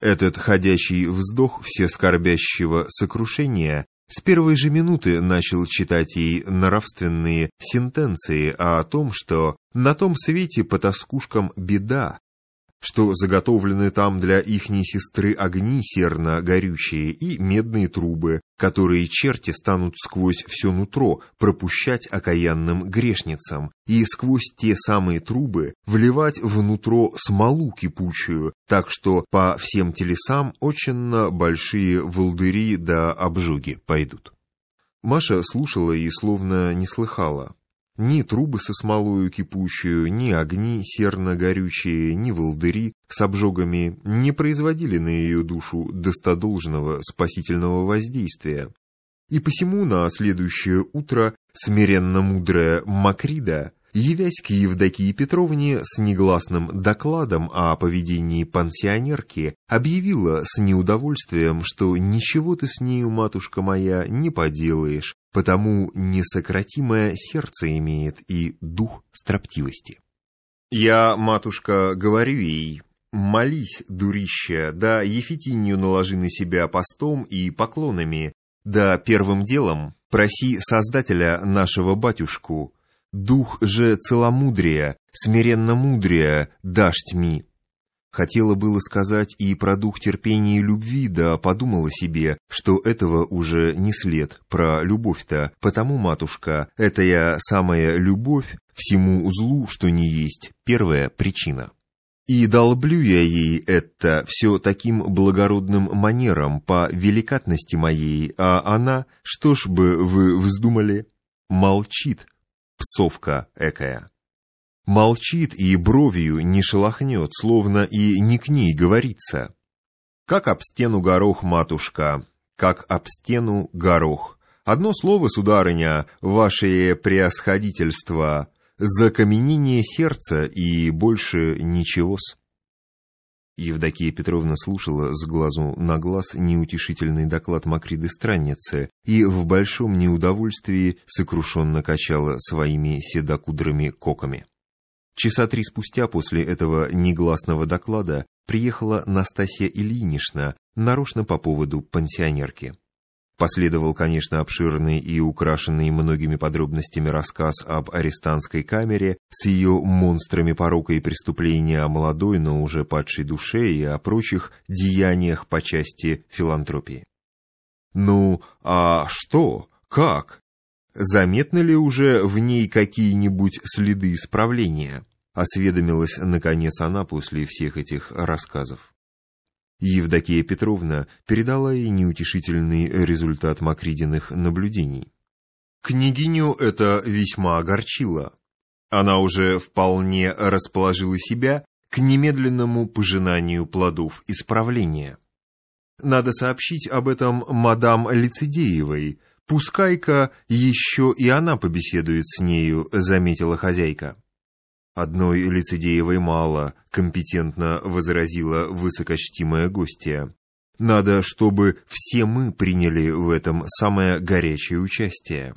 Этот ходящий вздох всескорбящего сокрушения с первой же минуты начал читать ей нравственные сентенции о том, что на том свете по тоскушкам беда, что заготовлены там для ихней сестры огни серно-горючие и медные трубы, которые черти станут сквозь все нутро пропущать окаянным грешницам, и сквозь те самые трубы вливать внутро смолу кипучую, так что по всем телесам очень большие волдыри да обжоги пойдут. Маша слушала и словно не слыхала. Ни трубы со смолою кипучую, ни огни серно-горючие, ни волдыри с обжогами не производили на ее душу достодолжного спасительного воздействия. И посему на следующее утро смиренно мудрая Макрида явясь к Евдокии Петровне с негласным докладом о поведении пансионерки, объявила с неудовольствием, что ничего ты с нею, матушка моя, не поделаешь, потому несократимое сердце имеет и дух строптивости. Я, матушка, говорю ей, молись, дурища, да Ефитинью наложи на себя постом и поклонами, да первым делом проси Создателя нашего батюшку, Дух же целомудрия, смиренно мудрия, дашь тьми. Хотела было сказать и про дух терпения и любви, да подумала себе, что этого уже не след, про любовь-то, потому, матушка, это я самая любовь, всему злу, что не есть, первая причина. И долблю я ей это все таким благородным манером по великатности моей, а она, что ж бы вы вздумали, молчит, псовка экая. Молчит и бровью не шелохнет, словно и не к ней говорится. Как об стену горох, матушка, как об стену горох. Одно слово, сударыня, ваше преосходительство, закаменение сердца и больше ничего-с. Евдокия Петровна слушала с глазу на глаз неутешительный доклад Макриды странницы и в большом неудовольствии сокрушенно качала своими седокудрыми коками. Часа три спустя после этого негласного доклада приехала Настасья Ильинична нарочно по поводу пансионерки. Последовал, конечно, обширный и украшенный многими подробностями рассказ об арестантской камере с ее монстрами порока и преступления о молодой, но уже падшей душе и о прочих деяниях по части филантропии. Ну, а что? Как? Заметны ли уже в ней какие-нибудь следы исправления? Осведомилась, наконец, она после всех этих рассказов. Евдокия Петровна передала ей неутешительный результат Макридиных наблюдений. Княгиню это весьма огорчило. Она уже вполне расположила себя к немедленному пожинанию плодов исправления. Надо сообщить об этом мадам Лицедеевой. Пускай-ка еще и она побеседует с нею, заметила хозяйка. «Одной лицедеевой мало», — компетентно возразила высокочтимая гостья. «Надо, чтобы все мы приняли в этом самое горячее участие.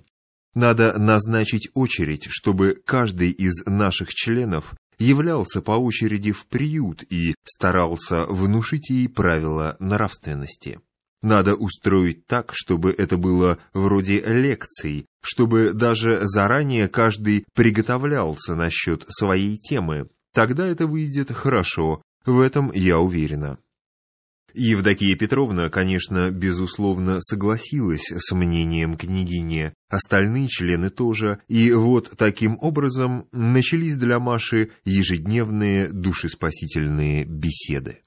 Надо назначить очередь, чтобы каждый из наших членов являлся по очереди в приют и старался внушить ей правила нравственности». Надо устроить так, чтобы это было вроде лекций, чтобы даже заранее каждый приготовлялся насчет своей темы. Тогда это выйдет хорошо, в этом я уверена. Евдокия Петровна, конечно, безусловно согласилась с мнением княгини, остальные члены тоже, и вот таким образом начались для Маши ежедневные душеспасительные беседы.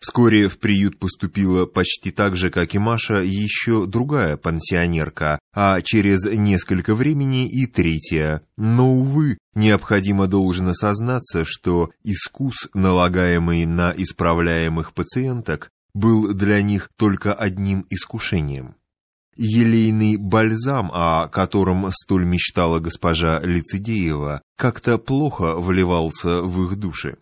Вскоре в приют поступила почти так же, как и Маша, еще другая пансионерка, а через несколько времени и третья. Но, увы, необходимо должно сознаться, что искус, налагаемый на исправляемых пациенток, был для них только одним искушением. Елейный бальзам, о котором столь мечтала госпожа Лицедеева, как-то плохо вливался в их души.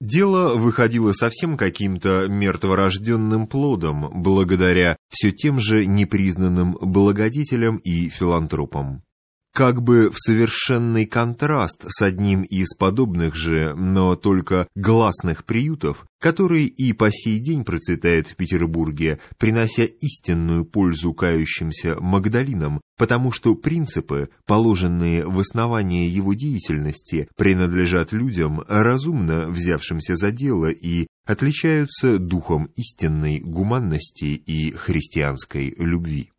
Дело выходило совсем каким-то мертворожденным плодом, благодаря все тем же непризнанным благодетелям и филантропам. Как бы в совершенный контраст с одним из подобных же, но только гласных приютов, который и по сей день процветает в Петербурге, принося истинную пользу кающимся Магдалинам, потому что принципы, положенные в основание его деятельности, принадлежат людям, разумно взявшимся за дело и отличаются духом истинной гуманности и христианской любви.